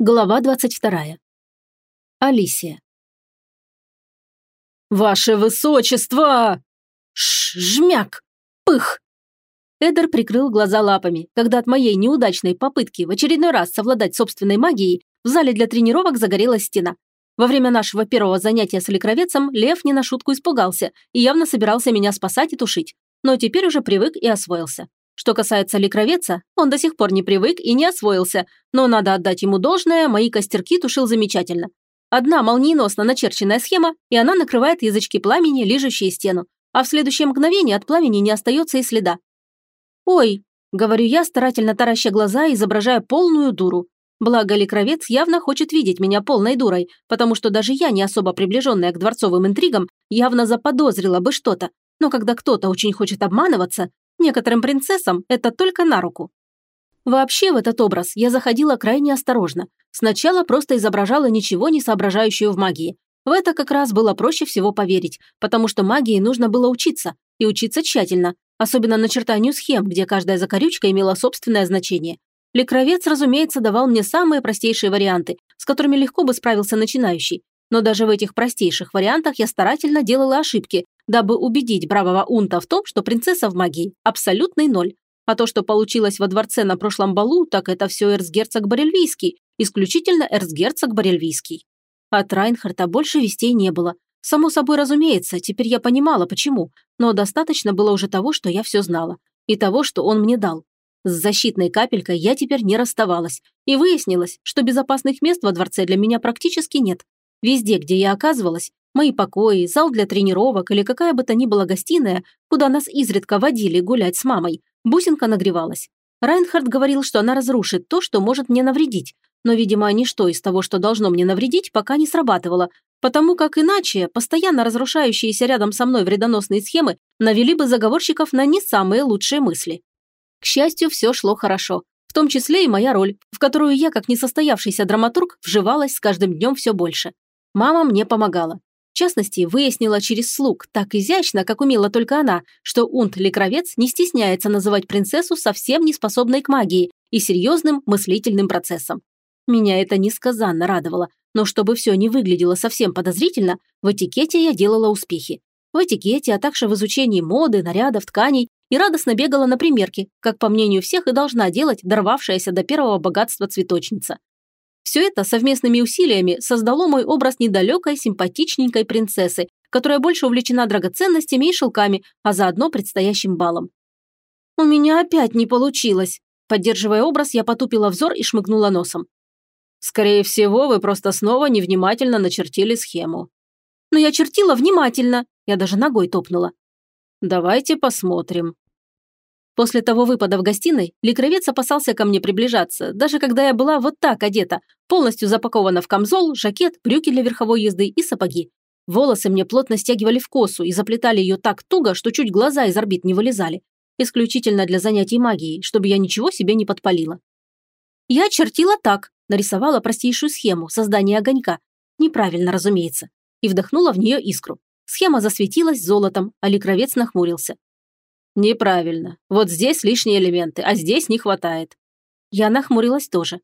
Глава 22. Алисия. «Ваше высочество!» Ш жмяк! Пых! Эдер прикрыл глаза лапами, когда от моей неудачной попытки в очередной раз совладать собственной магией в зале для тренировок загорелась стена. Во время нашего первого занятия с ликровецем Лев не на шутку испугался и явно собирался меня спасать и тушить, но теперь уже привык и освоился. Что касается ликровеца, он до сих пор не привык и не освоился, но надо отдать ему должное, мои костерки тушил замечательно. Одна молниеносно начерченная схема, и она накрывает язычки пламени, лижущие стену, а в следующее мгновение от пламени не остается и следа. «Ой», — говорю я, старательно тараща глаза, изображая полную дуру. Благо, ликровец явно хочет видеть меня полной дурой, потому что даже я, не особо приближенная к дворцовым интригам, явно заподозрила бы что-то. Но когда кто-то очень хочет обманываться, Некоторым принцессам это только на руку. Вообще в этот образ я заходила крайне осторожно. Сначала просто изображала ничего не соображающую в магии. В это как раз было проще всего поверить, потому что магии нужно было учиться, и учиться тщательно, особенно начертанию схем, где каждая закорючка имела собственное значение. Лекровец, разумеется, давал мне самые простейшие варианты, с которыми легко бы справился начинающий. Но даже в этих простейших вариантах я старательно делала ошибки, дабы убедить бравого Унта в том, что принцесса в магии – абсолютный ноль. А то, что получилось во дворце на прошлом балу, так это все эрцгерцог Барельвийский, исключительно эрцгерцог Барельвийский. От Райнхарта больше вестей не было. Само собой разумеется, теперь я понимала, почему, но достаточно было уже того, что я все знала, и того, что он мне дал. С защитной капелькой я теперь не расставалась, и выяснилось, что безопасных мест во дворце для меня практически нет. Везде, где я оказывалась, Мои покои, зал для тренировок или какая бы то ни была гостиная, куда нас изредка водили гулять с мамой, бусинка нагревалась. Райнхард говорил, что она разрушит то, что может мне навредить, но, видимо, ничто из того, что должно мне навредить, пока не срабатывало, потому как иначе постоянно разрушающиеся рядом со мной вредоносные схемы навели бы заговорщиков на не самые лучшие мысли. К счастью, все шло хорошо, в том числе и моя роль, в которую я, как несостоявшийся драматург, вживалась с каждым днем все больше. Мама мне помогала. В частности, выяснила через слуг, так изящно, как умела только она, что Унт Лекровец не стесняется называть принцессу совсем не способной к магии и серьезным мыслительным процессом. Меня это несказанно радовало, но чтобы все не выглядело совсем подозрительно, в этикете я делала успехи. В этикете, а также в изучении моды, нарядов, тканей и радостно бегала на примерки, как, по мнению всех, и должна делать дорвавшаяся до первого богатства цветочница. Все это совместными усилиями создало мой образ недалекой, симпатичненькой принцессы, которая больше увлечена драгоценностями и шелками, а заодно предстоящим балом. «У меня опять не получилось!» Поддерживая образ, я потупила взор и шмыгнула носом. «Скорее всего, вы просто снова невнимательно начертили схему». «Но я чертила внимательно!» Я даже ногой топнула. «Давайте посмотрим», После того выпада в гостиной Ликровец опасался ко мне приближаться, даже когда я была вот так одета, полностью запакована в камзол, жакет, брюки для верховой езды и сапоги. Волосы мне плотно стягивали в косу и заплетали ее так туго, что чуть глаза из орбит не вылезали. Исключительно для занятий магией, чтобы я ничего себе не подпалила. Я чертила так, нарисовала простейшую схему создания огонька. Неправильно, разумеется. И вдохнула в нее искру. Схема засветилась золотом, а Ликровец нахмурился. Неправильно. Вот здесь лишние элементы, а здесь не хватает. Я нахмурилась тоже.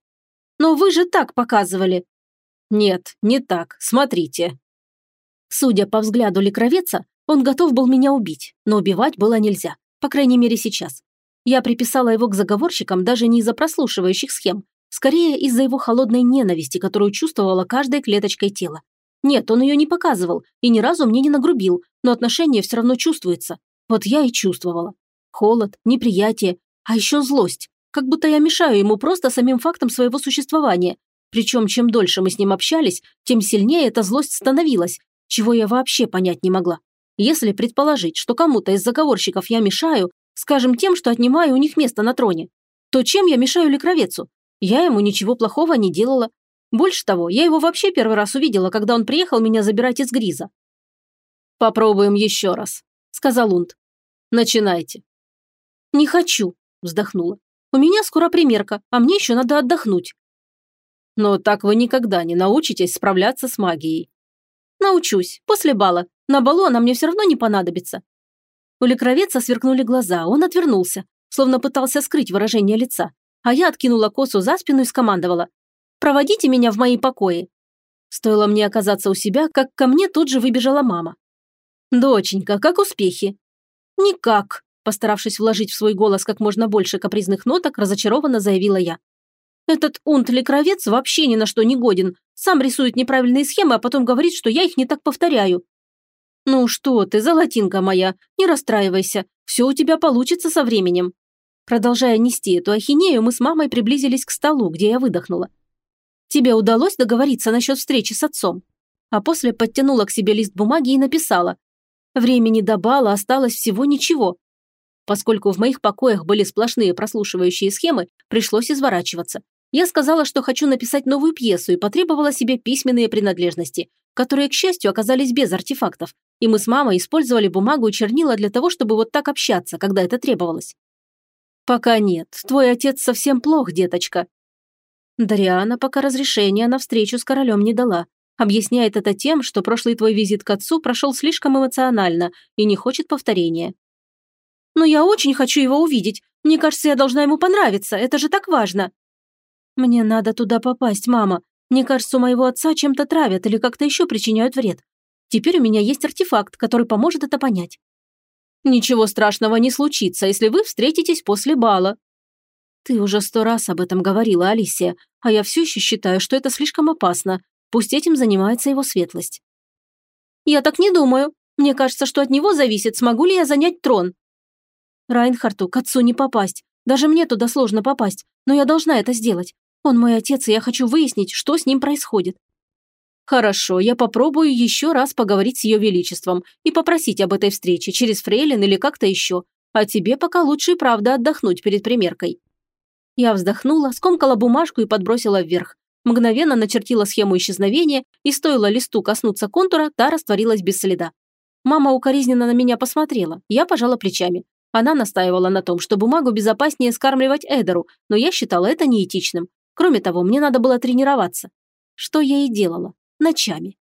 Но вы же так показывали. Нет, не так. Смотрите. Судя по взгляду ликровеца, он готов был меня убить, но убивать было нельзя. По крайней мере, сейчас. Я приписала его к заговорщикам даже не из-за прослушивающих схем, скорее из-за его холодной ненависти, которую чувствовала каждой клеточкой тела. Нет, он ее не показывал и ни разу мне не нагрубил, но отношение все равно чувствуется. Вот я и чувствовала. Холод, неприятие, а еще злость. Как будто я мешаю ему просто самим фактом своего существования. Причем, чем дольше мы с ним общались, тем сильнее эта злость становилась, чего я вообще понять не могла. Если предположить, что кому-то из заговорщиков я мешаю, скажем, тем, что отнимаю у них место на троне, то чем я мешаю Лекровецу? Я ему ничего плохого не делала. Больше того, я его вообще первый раз увидела, когда он приехал меня забирать из Гриза. «Попробуем еще раз», – сказал Унд. Начинайте». «Не хочу», – вздохнула. «У меня скоро примерка, а мне еще надо отдохнуть». «Но так вы никогда не научитесь справляться с магией». «Научусь, после бала. На балу она мне все равно не понадобится». У Лекровеца сверкнули глаза, он отвернулся, словно пытался скрыть выражение лица. А я откинула косу за спину и скомандовала. Проводите меня в мои покои». Стоило мне оказаться у себя, как ко мне тут же выбежала мама. «Доченька, как успехи?» «Никак», постаравшись вложить в свой голос как можно больше капризных ноток, разочарованно заявила я. «Этот унт-лекровец вообще ни на что не годен. Сам рисует неправильные схемы, а потом говорит, что я их не так повторяю. «Ну что ты, золотинка моя, не расстраивайся, все у тебя получится со временем». Продолжая нести эту ахинею, мы с мамой приблизились к столу, где я выдохнула. «Тебе удалось договориться насчет встречи с отцом?» А после подтянула к себе лист бумаги и написала. «Времени до бала осталось всего ничего». Поскольку в моих покоях были сплошные прослушивающие схемы, пришлось изворачиваться. Я сказала, что хочу написать новую пьесу и потребовала себе письменные принадлежности, которые, к счастью, оказались без артефактов, и мы с мамой использовали бумагу и чернила для того, чтобы вот так общаться, когда это требовалось. «Пока нет. Твой отец совсем плох, деточка». Дариана пока разрешения на встречу с королем не дала. Объясняет это тем, что прошлый твой визит к отцу прошел слишком эмоционально и не хочет повторения. «Но я очень хочу его увидеть. Мне кажется, я должна ему понравиться. Это же так важно». «Мне надо туда попасть, мама. Мне кажется, у моего отца чем-то травят или как-то еще причиняют вред. Теперь у меня есть артефакт, который поможет это понять. Ничего страшного не случится, если вы встретитесь после бала. Ты уже сто раз об этом говорила, Алисия, а я все еще считаю, что это слишком опасно. Пусть этим занимается его светлость. Я так не думаю. Мне кажется, что от него зависит, смогу ли я занять трон. Райнхарту к отцу не попасть. Даже мне туда сложно попасть, но я должна это сделать. Он мой отец, и я хочу выяснить, что с ним происходит. Хорошо, я попробую еще раз поговорить с ее величеством и попросить об этой встрече через фрейлин или как-то еще. А тебе пока лучше и правда отдохнуть перед примеркой. Я вздохнула, скомкала бумажку и подбросила вверх. Мгновенно начертила схему исчезновения, и стоило листу коснуться контура, та растворилась без следа. Мама укоризненно на меня посмотрела, я пожала плечами. Она настаивала на том, что бумагу безопаснее скармливать Эдеру, но я считала это неэтичным. Кроме того, мне надо было тренироваться. Что я и делала. Ночами.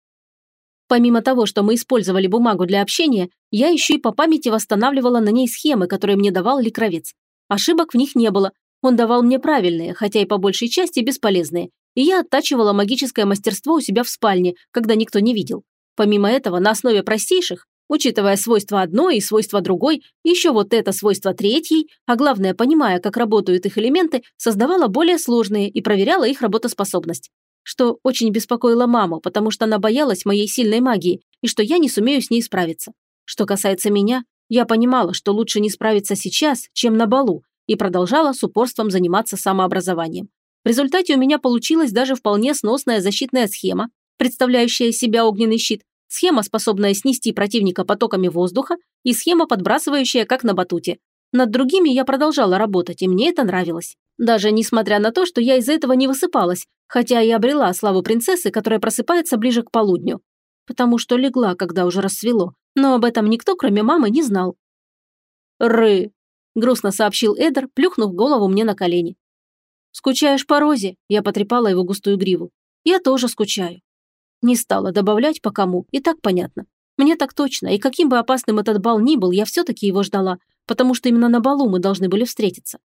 Помимо того, что мы использовали бумагу для общения, я еще и по памяти восстанавливала на ней схемы, которые мне давал Ликровец. Ошибок в них не было. Он давал мне правильные, хотя и по большей части бесполезные. И я оттачивала магическое мастерство у себя в спальне, когда никто не видел. Помимо этого, на основе простейших, Учитывая свойства одной и свойства другой, еще вот это свойство третьей, а главное, понимая, как работают их элементы, создавала более сложные и проверяла их работоспособность. Что очень беспокоило маму, потому что она боялась моей сильной магии и что я не сумею с ней справиться. Что касается меня, я понимала, что лучше не справиться сейчас, чем на балу, и продолжала с упорством заниматься самообразованием. В результате у меня получилась даже вполне сносная защитная схема, представляющая из себя огненный щит, схема, способная снести противника потоками воздуха, и схема, подбрасывающая, как на батуте. Над другими я продолжала работать, и мне это нравилось. Даже несмотря на то, что я из-за этого не высыпалась, хотя и обрела славу принцессы, которая просыпается ближе к полудню. Потому что легла, когда уже рассвело, но об этом никто, кроме мамы, не знал. «Ры!» – грустно сообщил Эдер, плюхнув голову мне на колени. «Скучаешь по Розе?» – я потрепала его густую гриву. «Я тоже скучаю. Не стала добавлять по кому, и так понятно. Мне так точно, и каким бы опасным этот бал ни был, я все-таки его ждала, потому что именно на балу мы должны были встретиться.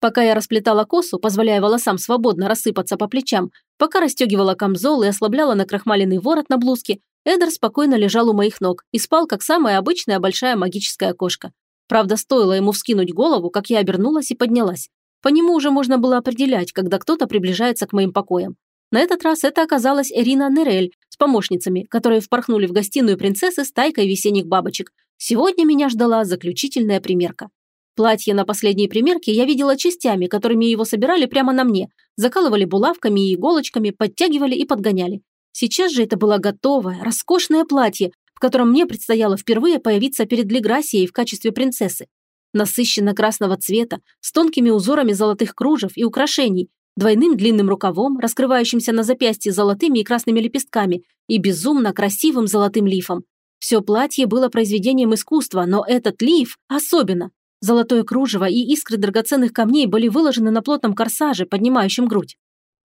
Пока я расплетала косу, позволяя волосам свободно рассыпаться по плечам, пока расстегивала камзол и ослабляла накрахмаленный ворот на блузке, Эдер спокойно лежал у моих ног и спал, как самая обычная большая магическая кошка. Правда, стоило ему вскинуть голову, как я обернулась и поднялась. По нему уже можно было определять, когда кто-то приближается к моим покоям. На этот раз это оказалась Эрина Нерель с помощницами, которые впорхнули в гостиную принцессы с тайкой весенних бабочек. Сегодня меня ждала заключительная примерка. Платье на последней примерке я видела частями, которыми его собирали прямо на мне, закалывали булавками и иголочками, подтягивали и подгоняли. Сейчас же это было готовое, роскошное платье, в котором мне предстояло впервые появиться перед Леграсией в качестве принцессы. Насыщенно красного цвета, с тонкими узорами золотых кружев и украшений, двойным длинным рукавом, раскрывающимся на запястье золотыми и красными лепестками и безумно красивым золотым лифом. Все платье было произведением искусства, но этот лиф особенно. Золотое кружево и искры драгоценных камней были выложены на плотном корсаже, поднимающем грудь.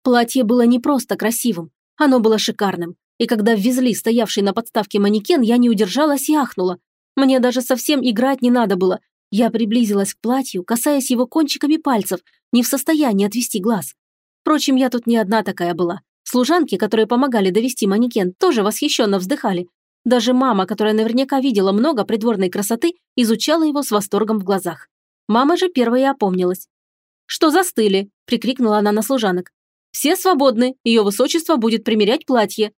Платье было не просто красивым, оно было шикарным. И когда ввезли стоявший на подставке манекен, я не удержалась и ахнула. Мне даже совсем играть не надо было. Я приблизилась к платью, касаясь его кончиками пальцев, не в состоянии отвести глаз. Впрочем, я тут не одна такая была. Служанки, которые помогали довести манекен, тоже восхищенно вздыхали. Даже мама, которая наверняка видела много придворной красоты, изучала его с восторгом в глазах. Мама же первая опомнилась. «Что застыли?» – прикрикнула она на служанок. «Все свободны, ее высочество будет примерять платье».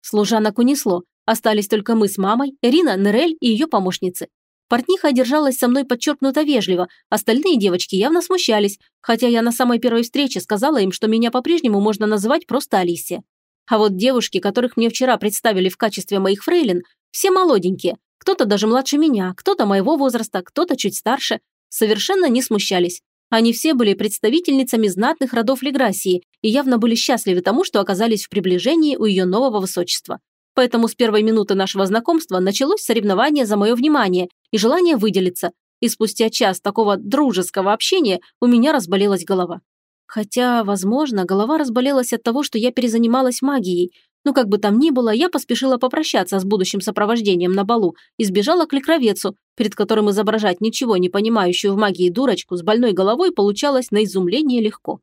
Служанок унесло, остались только мы с мамой, Ирина, Нерель и ее помощницы. Портниха держалась со мной подчеркнуто вежливо, остальные девочки явно смущались, хотя я на самой первой встрече сказала им, что меня по-прежнему можно называть просто Алисия. А вот девушки, которых мне вчера представили в качестве моих фрейлин, все молоденькие, кто-то даже младше меня, кто-то моего возраста, кто-то чуть старше, совершенно не смущались. Они все были представительницами знатных родов Леграсии и явно были счастливы тому, что оказались в приближении у ее нового высочества. Поэтому с первой минуты нашего знакомства началось соревнование за мое внимание и желание выделиться, и спустя час такого дружеского общения у меня разболелась голова. Хотя, возможно, голова разболелась от того, что я перезанималась магией. Но как бы там ни было, я поспешила попрощаться с будущим сопровождением на балу и сбежала к лекровецу, перед которым изображать ничего не понимающую в магии дурочку с больной головой получалось на изумление легко.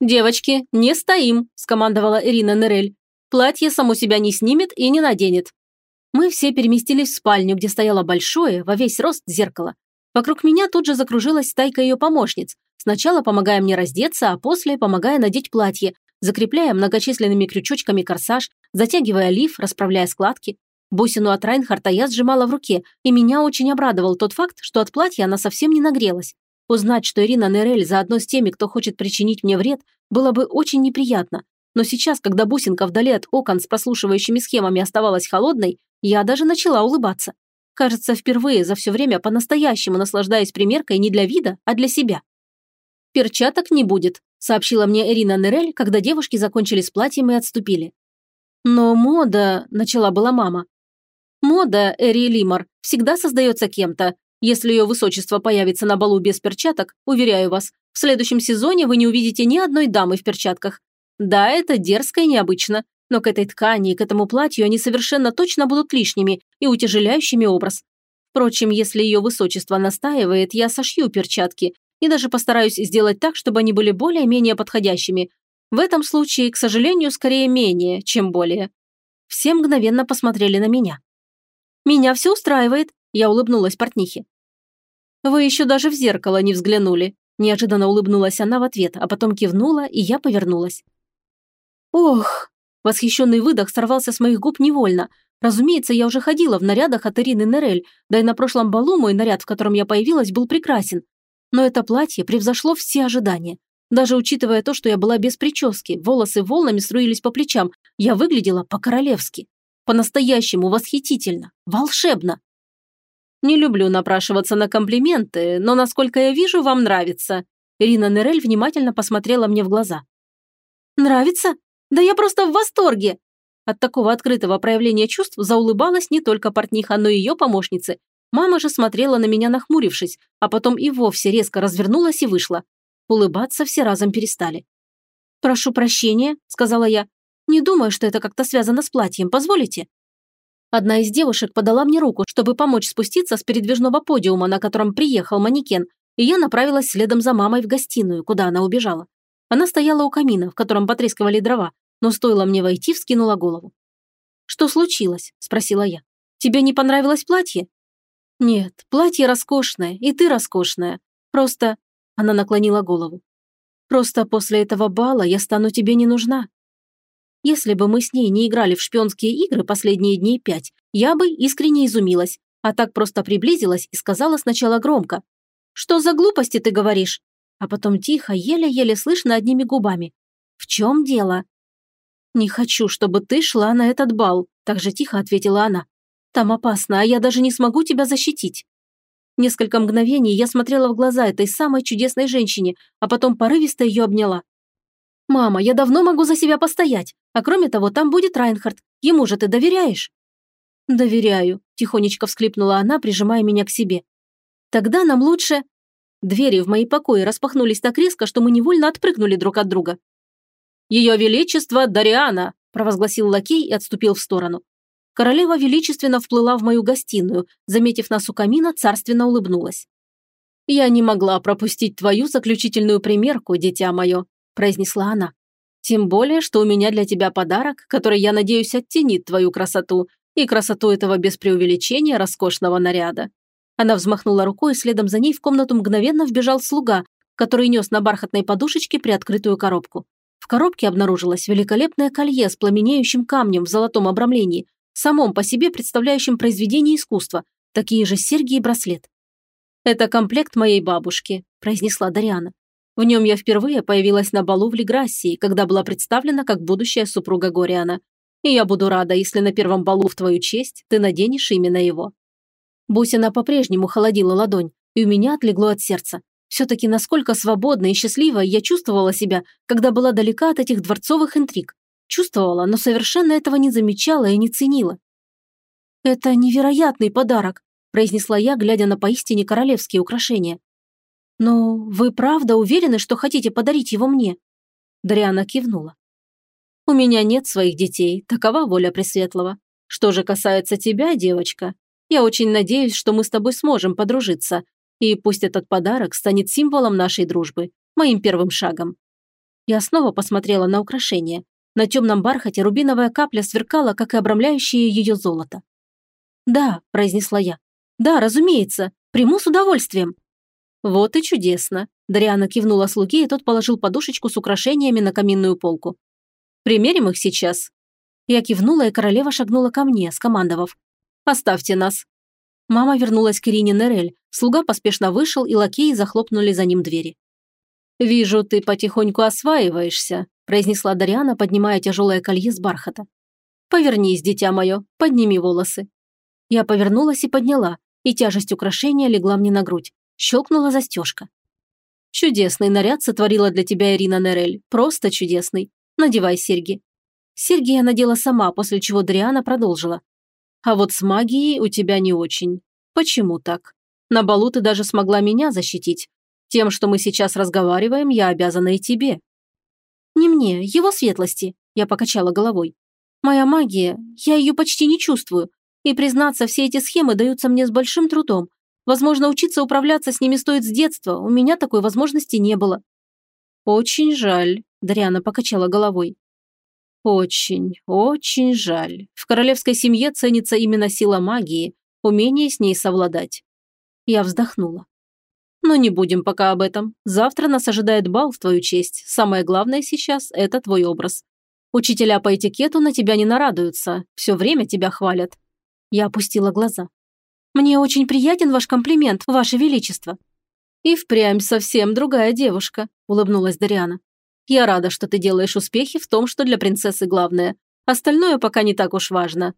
«Девочки, не стоим!» – скомандовала Ирина Нерель. «Платье само себя не снимет и не наденет». Мы все переместились в спальню, где стояло большое, во весь рост зеркало. Вокруг меня тут же закружилась стайка ее помощниц, сначала помогая мне раздеться, а после помогая надеть платье, закрепляя многочисленными крючочками корсаж, затягивая лиф, расправляя складки. Бусину от Райнхарта я сжимала в руке, и меня очень обрадовал тот факт, что от платья она совсем не нагрелась. Узнать, что Ирина Нерель заодно с теми, кто хочет причинить мне вред, было бы очень неприятно. Но сейчас, когда бусинка вдали от окон с прослушивающими схемами оставалась холодной, я даже начала улыбаться. Кажется, впервые за все время по-настоящему наслаждаясь примеркой не для вида, а для себя. «Перчаток не будет», – сообщила мне Ирина Нерель, когда девушки закончили с платьем и отступили. «Но мода», – начала была мама. «Мода, Эри Лимар, всегда создается кем-то. Если ее высочество появится на балу без перчаток, уверяю вас, в следующем сезоне вы не увидите ни одной дамы в перчатках. Да, это дерзко и необычно, но к этой ткани и к этому платью они совершенно точно будут лишними и утяжеляющими образ. Впрочем, если ее высочество настаивает, я сошью перчатки и даже постараюсь сделать так, чтобы они были более-менее подходящими. В этом случае, к сожалению, скорее менее, чем более. Все мгновенно посмотрели на меня. «Меня все устраивает», – я улыбнулась портнихе. «Вы еще даже в зеркало не взглянули», – неожиданно улыбнулась она в ответ, а потом кивнула, и я повернулась. «Ох!» Восхищенный выдох сорвался с моих губ невольно. Разумеется, я уже ходила в нарядах от Ирины Нерель, да и на прошлом балу мой наряд, в котором я появилась, был прекрасен. Но это платье превзошло все ожидания. Даже учитывая то, что я была без прически, волосы волнами струились по плечам, я выглядела по-королевски. По-настоящему восхитительно, волшебно. Не люблю напрашиваться на комплименты, но, насколько я вижу, вам нравится. Ирина Нерель внимательно посмотрела мне в глаза. «Нравится? Да я просто в восторге!» От такого открытого проявления чувств заулыбалась не только портниха, но и ее помощницы. Мама же смотрела на меня нахмурившись, а потом и вовсе резко развернулась и вышла. Улыбаться все разом перестали. «Прошу прощения», – сказала я. «Не думаю, что это как-то связано с платьем. Позволите?» Одна из девушек подала мне руку, чтобы помочь спуститься с передвижного подиума, на котором приехал манекен, и я направилась следом за мамой в гостиную, куда она убежала. Она стояла у камина, в котором потрескивали дрова, но стоило мне войти, вскинула голову. «Что случилось?» – спросила я. «Тебе не понравилось платье?» «Нет, платье роскошное, и ты роскошная. Просто...» – она наклонила голову. «Просто после этого бала я стану тебе не нужна. Если бы мы с ней не играли в шпионские игры последние дни пять, я бы искренне изумилась, а так просто приблизилась и сказала сначала громко. «Что за глупости ты говоришь?» А потом тихо, еле-еле слышно одними губами. «В чем дело?» «Не хочу, чтобы ты шла на этот бал», – так же тихо ответила она. «Там опасно, а я даже не смогу тебя защитить». Несколько мгновений я смотрела в глаза этой самой чудесной женщине, а потом порывисто ее обняла. «Мама, я давно могу за себя постоять, а кроме того, там будет Райнхард. Ему же ты доверяешь?» «Доверяю», – тихонечко всклипнула она, прижимая меня к себе. «Тогда нам лучше...» Двери в мои покои распахнулись так резко, что мы невольно отпрыгнули друг от друга. «Ее Величество Дариана!» – провозгласил лакей и отступил в сторону. Королева величественно вплыла в мою гостиную, заметив нас у камина, царственно улыбнулась. «Я не могла пропустить твою заключительную примерку, дитя мое. – произнесла она. «Тем более, что у меня для тебя подарок, который, я надеюсь, оттенит твою красоту и красоту этого без преувеличения роскошного наряда». Она взмахнула рукой, и следом за ней в комнату мгновенно вбежал слуга, который нес на бархатной подушечке приоткрытую коробку. В коробке обнаружилось великолепное колье с пламенеющим камнем в золотом обрамлении, самом по себе представляющим произведение искусства, такие же серьги и браслет. «Это комплект моей бабушки», – произнесла Дариана. В нем я впервые появилась на балу в Леграссии, когда была представлена как будущая супруга Гориана. И я буду рада, если на первом балу в твою честь ты наденешь именно его. Бусина по-прежнему холодила ладонь, и у меня отлегло от сердца. Все-таки насколько свободно и счастливо я чувствовала себя, когда была далека от этих дворцовых интриг. Чувствовала, но совершенно этого не замечала и не ценила. «Это невероятный подарок», – произнесла я, глядя на поистине королевские украшения. «Но вы правда уверены, что хотите подарить его мне?» Дариана кивнула. «У меня нет своих детей, такова воля Пресветлого. Что же касается тебя, девочка, я очень надеюсь, что мы с тобой сможем подружиться, и пусть этот подарок станет символом нашей дружбы, моим первым шагом». Я снова посмотрела на украшение. На темном бархате рубиновая капля сверкала, как и обрамляющее ее золото. «Да», – произнесла я. «Да, разумеется, приму с удовольствием». «Вот и чудесно!» Дариана кивнула слуге, и тот положил подушечку с украшениями на каминную полку. «Примерим их сейчас». Я кивнула, и королева шагнула ко мне, скомандовав. «Оставьте нас». Мама вернулась к Ирине Нерель, слуга поспешно вышел, и лакеи захлопнули за ним двери. «Вижу, ты потихоньку осваиваешься», произнесла Дариана, поднимая тяжелое колье с бархата. «Повернись, дитя мое, подними волосы». Я повернулась и подняла, и тяжесть украшения легла мне на грудь. Щелкнула застежка. «Чудесный наряд сотворила для тебя Ирина Нерель. Просто чудесный. Надевай серьги». Серьги я надела сама, после чего Дриана продолжила. «А вот с магией у тебя не очень. Почему так? На балу ты даже смогла меня защитить. Тем, что мы сейчас разговариваем, я обязана и тебе». «Не мне, его светлости», – я покачала головой. «Моя магия, я ее почти не чувствую. И, признаться, все эти схемы даются мне с большим трудом. Возможно, учиться управляться с ними стоит с детства, у меня такой возможности не было». «Очень жаль», – Дариана покачала головой. «Очень, очень жаль. В королевской семье ценится именно сила магии, умение с ней совладать». Я вздохнула. «Но не будем пока об этом. Завтра нас ожидает бал в твою честь. Самое главное сейчас – это твой образ. Учителя по этикету на тебя не нарадуются, все время тебя хвалят». Я опустила глаза. Мне очень приятен ваш комплимент, ваше величество». «И впрямь совсем другая девушка», – улыбнулась Дариана. «Я рада, что ты делаешь успехи в том, что для принцессы главное. Остальное пока не так уж важно».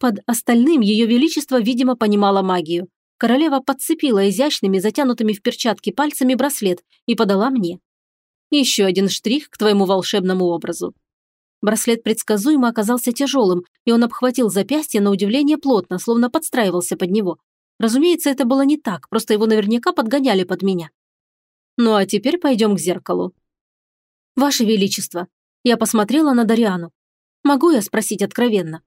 Под остальным ее величество, видимо, понимала магию. Королева подцепила изящными, затянутыми в перчатки пальцами браслет и подала мне. «Еще один штрих к твоему волшебному образу. Браслет предсказуемо оказался тяжелым, и он обхватил запястье на удивление плотно, словно подстраивался под него. Разумеется, это было не так, просто его наверняка подгоняли под меня. Ну а теперь пойдем к зеркалу. Ваше Величество, я посмотрела на Дариану. Могу я спросить откровенно?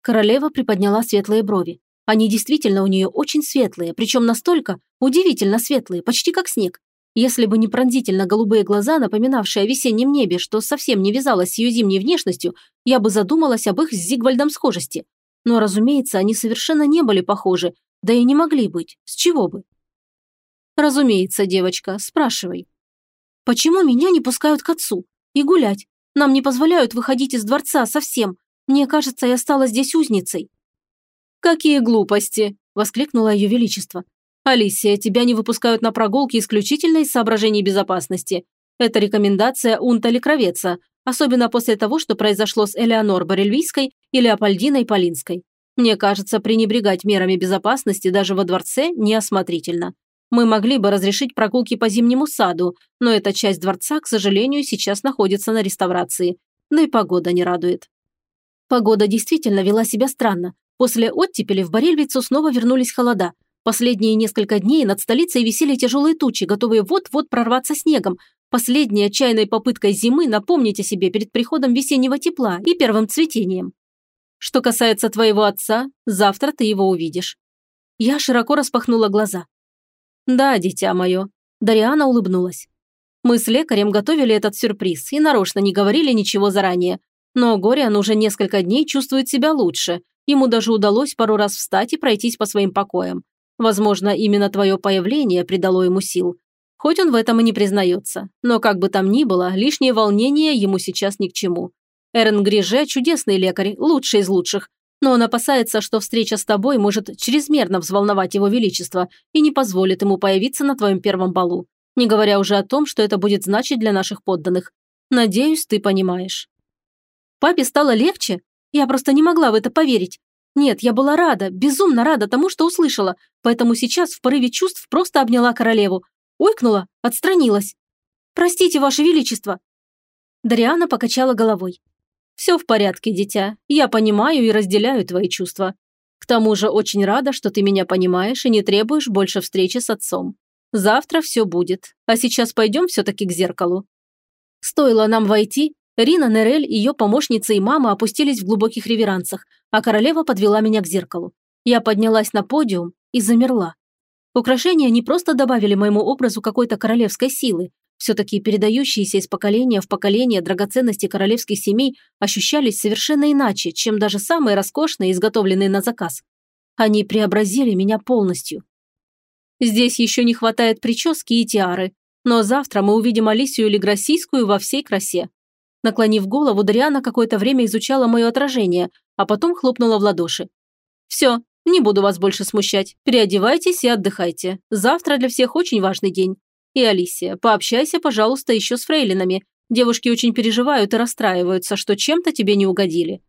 Королева приподняла светлые брови. Они действительно у нее очень светлые, причем настолько удивительно светлые, почти как снег. Если бы не пронзительно голубые глаза, напоминавшие о весеннем небе, что совсем не вязалось с ее зимней внешностью, я бы задумалась об их с Зигвальдом схожести. Но, разумеется, они совершенно не были похожи, да и не могли быть. С чего бы? Разумеется, девочка, спрашивай. Почему меня не пускают к отцу? И гулять? Нам не позволяют выходить из дворца совсем. Мне кажется, я стала здесь узницей. «Какие глупости!» – воскликнуло ее величество. «Алисия, тебя не выпускают на прогулки исключительно из соображений безопасности. Это рекомендация Унта Лекровеца, особенно после того, что произошло с Элеонор Борельвийской и Леопольдиной Полинской. Мне кажется, пренебрегать мерами безопасности даже во дворце неосмотрительно. Мы могли бы разрешить прогулки по зимнему саду, но эта часть дворца, к сожалению, сейчас находится на реставрации. Да и погода не радует. Погода действительно вела себя странно. После оттепели в Борельвицу снова вернулись холода – Последние несколько дней над столицей висели тяжелые тучи, готовые вот-вот прорваться снегом. Последней отчаянной попыткой зимы напомнить о себе перед приходом весеннего тепла и первым цветением. Что касается твоего отца, завтра ты его увидишь. Я широко распахнула глаза. Да, дитя мое. Дариана улыбнулась. Мы с лекарем готовили этот сюрприз и нарочно не говорили ничего заранее. Но Гориан уже несколько дней чувствует себя лучше. Ему даже удалось пару раз встать и пройтись по своим покоям. Возможно, именно твое появление придало ему сил. Хоть он в этом и не признается. Но как бы там ни было, лишнее волнение ему сейчас ни к чему. Эрен Гриже – чудесный лекарь, лучший из лучших. Но он опасается, что встреча с тобой может чрезмерно взволновать его величество и не позволит ему появиться на твоем первом балу. Не говоря уже о том, что это будет значить для наших подданных. Надеюсь, ты понимаешь. Папе стало легче? Я просто не могла в это поверить. Нет, я была рада, безумно рада тому, что услышала, поэтому сейчас в порыве чувств просто обняла королеву. Ойкнула, отстранилась. «Простите, Ваше Величество!» Дариана покачала головой. «Все в порядке, дитя. Я понимаю и разделяю твои чувства. К тому же очень рада, что ты меня понимаешь и не требуешь больше встречи с отцом. Завтра все будет. А сейчас пойдем все-таки к зеркалу». Стоило нам войти, Рина Нерель, ее помощница и мама опустились в глубоких реверансах, а королева подвела меня к зеркалу. Я поднялась на подиум и замерла. Украшения не просто добавили моему образу какой-то королевской силы, все-таки передающиеся из поколения в поколение драгоценности королевских семей ощущались совершенно иначе, чем даже самые роскошные, изготовленные на заказ. Они преобразили меня полностью. Здесь еще не хватает прически и тиары, но завтра мы увидим Алисию Леграсийскую во всей красе. Наклонив голову, Дариана какое-то время изучала мое отражение, а потом хлопнула в ладоши. «Все, не буду вас больше смущать. Переодевайтесь и отдыхайте. Завтра для всех очень важный день. И, Алисия, пообщайся, пожалуйста, еще с фрейлинами. Девушки очень переживают и расстраиваются, что чем-то тебе не угодили».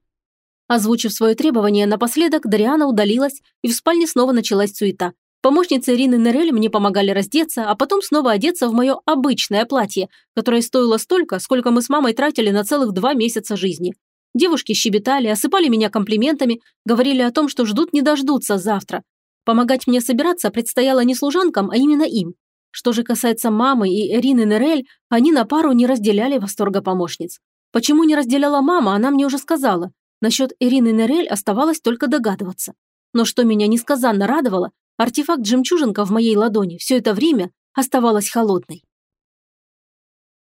Озвучив свое требование, напоследок Дариана удалилась, и в спальне снова началась суета. Помощницы Ирины Нерель мне помогали раздеться, а потом снова одеться в мое обычное платье, которое стоило столько, сколько мы с мамой тратили на целых два месяца жизни. Девушки щебетали, осыпали меня комплиментами, говорили о том, что ждут не дождутся завтра. Помогать мне собираться предстояло не служанкам, а именно им. Что же касается мамы и Эрины Нерель, они на пару не разделяли восторга помощниц. Почему не разделяла мама, она мне уже сказала. Насчет Ирины Нерель оставалось только догадываться. Но что меня несказанно радовало, артефакт жемчужинка в моей ладони все это время оставалась холодной.